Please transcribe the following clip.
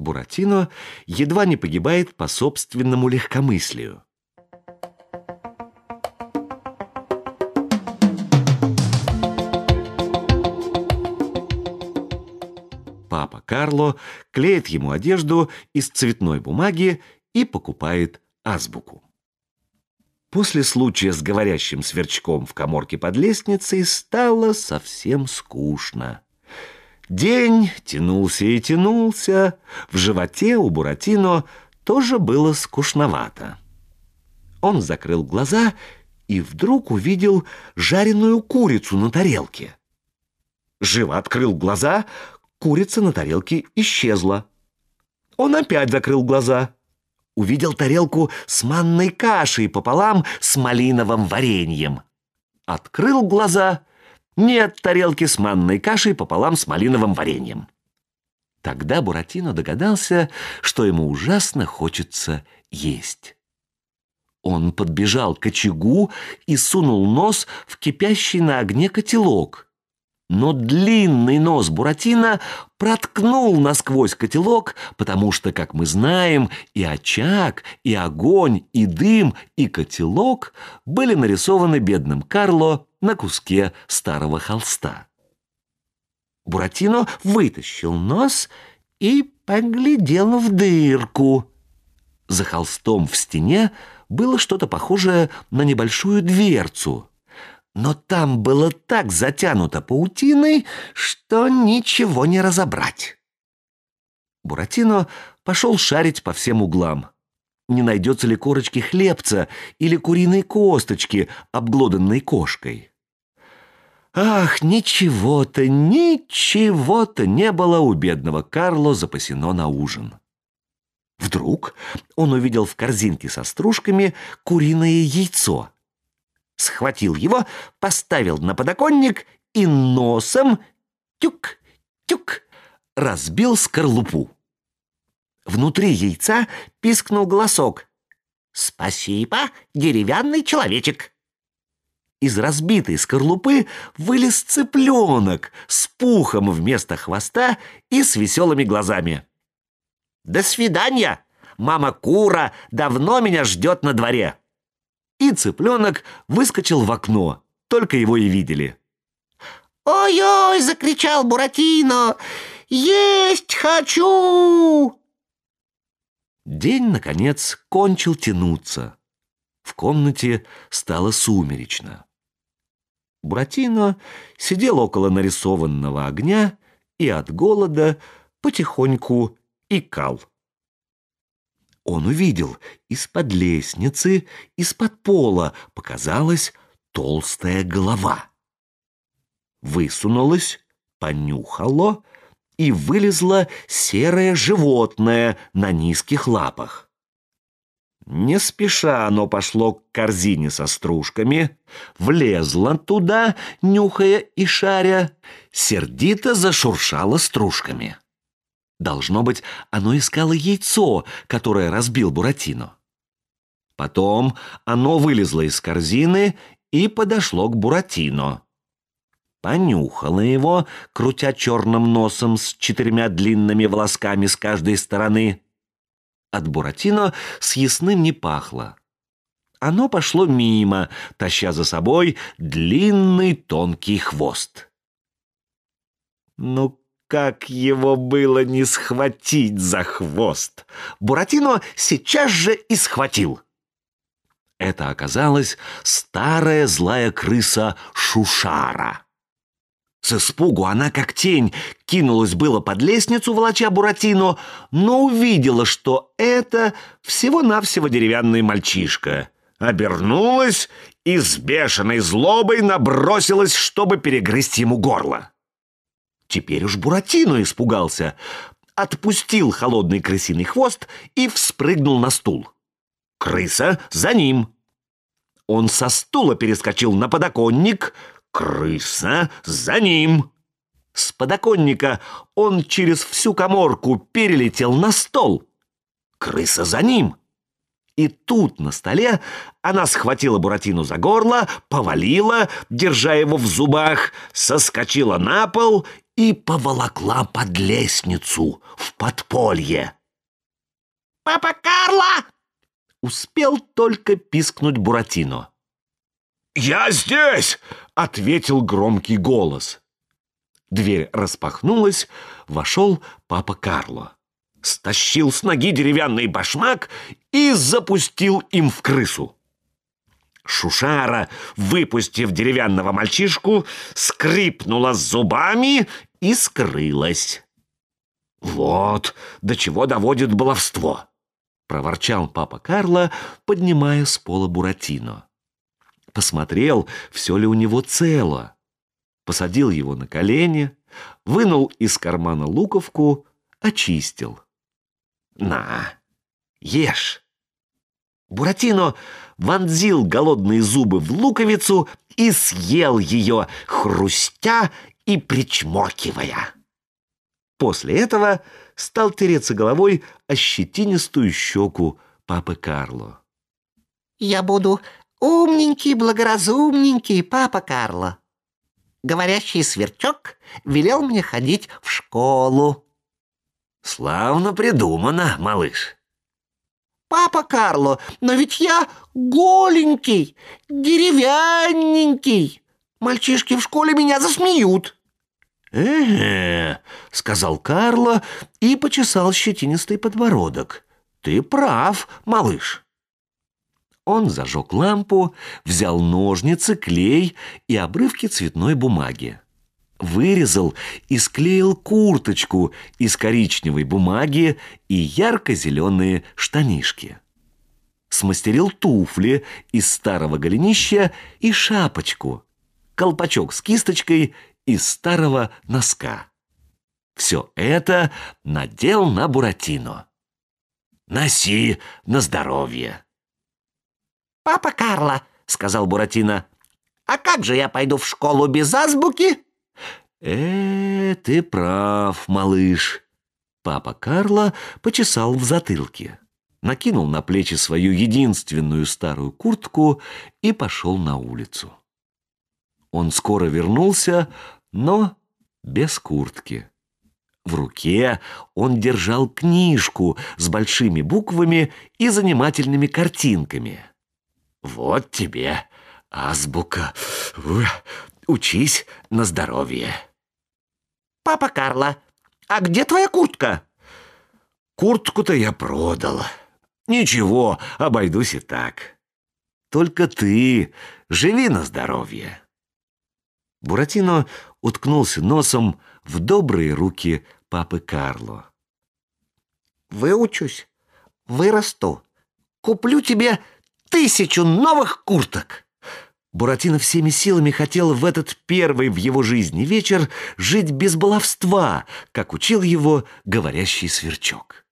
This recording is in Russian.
Буратино едва не погибает по собственному легкомыслию. Папа Карло клеит ему одежду из цветной бумаги и покупает азбуку. После случая с говорящим сверчком в коморке под лестницей стало совсем скучно. День тянулся и тянулся, в животе у Буратино тоже было скучновато. Он закрыл глаза и вдруг увидел жареную курицу на тарелке. Живо открыл глаза, курица на тарелке исчезла. Он опять закрыл глаза. Увидел тарелку с манной кашей пополам с малиновым вареньем. Открыл глаза. Нет тарелки с манной кашей пополам с малиновым вареньем. Тогда Буратино догадался, что ему ужасно хочется есть. Он подбежал к очагу и сунул нос в кипящий на огне котелок — но длинный нос Буратино проткнул насквозь котелок, потому что, как мы знаем, и очаг, и огонь, и дым, и котелок были нарисованы бедным Карло на куске старого холста. Буратино вытащил нос и поглядел в дырку. За холстом в стене было что-то похожее на небольшую дверцу — но там было так затянуто паутиной, что ничего не разобрать. Буратино пошел шарить по всем углам. Не найдется ли корочки хлебца или куриной косточки, обглоданной кошкой? Ах, ничего-то, ничего-то не было у бедного Карло запасено на ужин. Вдруг он увидел в корзинке со стружками куриное яйцо — схватил его, поставил на подоконник и носом тюк-тюк разбил скорлупу. Внутри яйца пискнул голосок. «Спасибо, деревянный человечек!» Из разбитой скорлупы вылез цыпленок с пухом вместо хвоста и с веселыми глазами. «До свидания! Мама Кура давно меня ждет на дворе!» И цыпленок выскочил в окно. Только его и видели. «Ой-ой!» — закричал Буратино. «Есть хочу!» День, наконец, кончил тянуться. В комнате стало сумеречно. Буратино сидел около нарисованного огня и от голода потихоньку икал он увидел, из-под лестницы, из-под пола показалась толстая голова. Высунулась, понюхало и вылезло серое животное на низких лапах. Не спеша оно пошло к корзине со стружками, влезло туда, нюхая и шаря, сердито зашуршало стружками. Должно быть, оно искало яйцо, которое разбил Буратино. Потом оно вылезло из корзины и подошло к Буратино. Понюхало его, крутя черным носом с четырьмя длинными волосками с каждой стороны. От Буратино с не пахло. Оно пошло мимо, таща за собой длинный тонкий хвост. «Ну как его было не схватить за хвост? Буратино сейчас же и схватил. Это оказалась старая злая крыса Шушара. С испугу она, как тень, кинулась было под лестницу, волоча Буратино, но увидела, что это всего-навсего деревянный мальчишка. Обернулась и с бешеной злобой набросилась, чтобы перегрызть ему горло. Теперь уж Буратино испугался, отпустил холодный крысиный хвост и вспрыгнул на стул. Крыса за ним. Он со стула перескочил на подоконник, крыса за ним. С подоконника он через всю коморку перелетел на стол. Крыса за ним. И тут на столе она схватила Буратино за горло, повалила, держа его в зубах, соскочила на пол и поволокла под лестницу в подполье. «Папа Карло!» Успел только пискнуть Буратино. «Я здесь!» — ответил громкий голос. Дверь распахнулась, вошел папа Карло. Стащил с ноги деревянный башмак и запустил им в крысу. Шушара, выпустив деревянного мальчишку, скрипнула зубами и скрылась. «Вот до чего доводит баловство!» — проворчал папа Карло, поднимая с пола Буратино. Посмотрел, все ли у него цело. Посадил его на колени, вынул из кармана луковку, очистил. «На, ешь!» Буратино вонзил голодные зубы в луковицу и съел ее, хрустя и причмокивая. После этого стал тереться головой о щетинистую щеку папы Карло. «Я буду умненький, благоразумненький папа Карло. Говорящий сверчок велел мне ходить в школу». «Славно придумано, малыш». «Папа Карло, но ведь я голенький, деревянненький. Мальчишки в школе меня засмеют». «Э-э-э», сказал Карло и почесал щетинистый подбородок. «Ты прав, малыш». Он зажег лампу, взял ножницы, клей и обрывки цветной бумаги вырезал и склеил курточку из коричневой бумаги и ярко-зеленые штанишки. Смастерил туфли из старого голенища и шапочку, колпачок с кисточкой из старого носка. Все это надел на Буратино. «Носи на здоровье!» «Папа Карло», — сказал Буратино, — «а как же я пойду в школу без азбуки?» «Э, ты прав, малыш!» Папа Карло почесал в затылке, накинул на плечи свою единственную старую куртку и пошел на улицу. Он скоро вернулся, но без куртки. В руке он держал книжку с большими буквами и занимательными картинками. «Вот тебе азбука. Учись на здоровье». «Папа Карло, а где твоя куртка?» «Куртку-то я продал. Ничего, обойдусь и так. Только ты живи на здоровье». Буратино уткнулся носом в добрые руки папы Карло. «Выучусь, вырасту, куплю тебе тысячу новых курток!» Буратино всеми силами хотел в этот первый в его жизни вечер жить без баловства, как учил его говорящий сверчок.